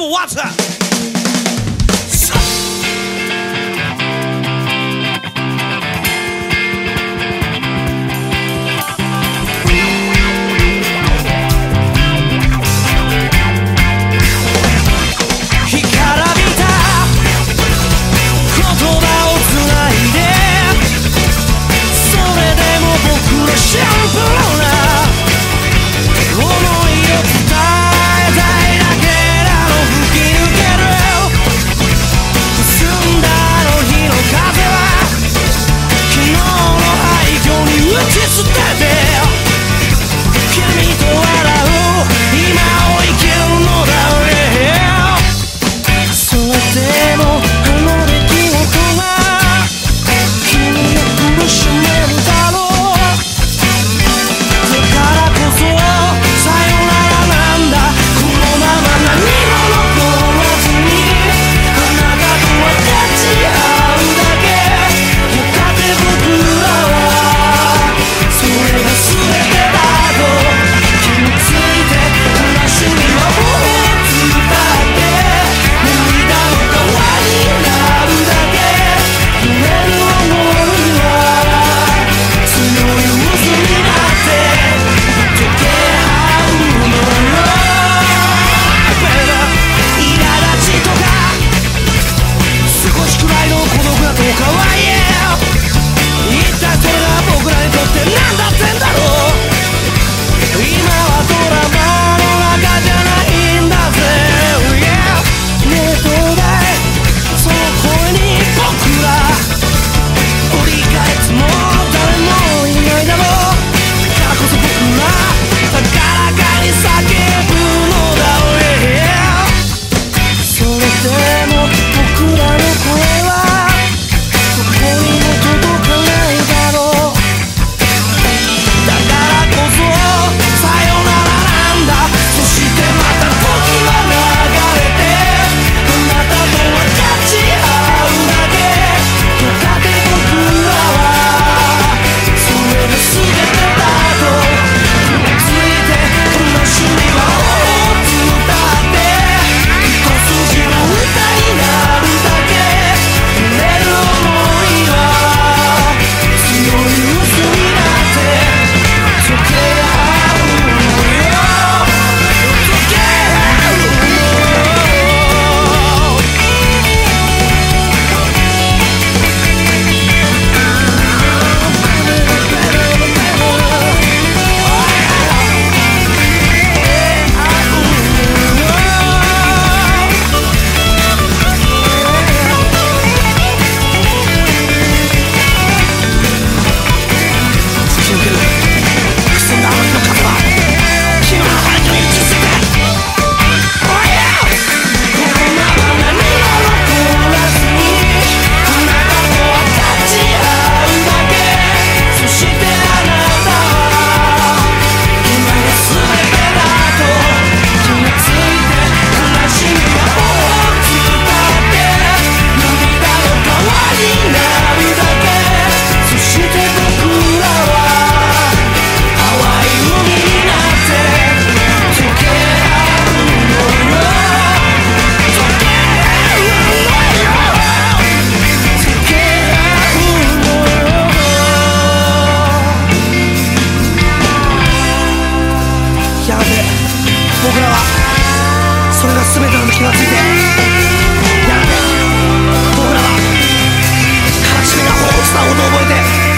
people, what's up? shampoo それが全てなの気がついて。やが僕らは悲しみが放つなこと覚えて。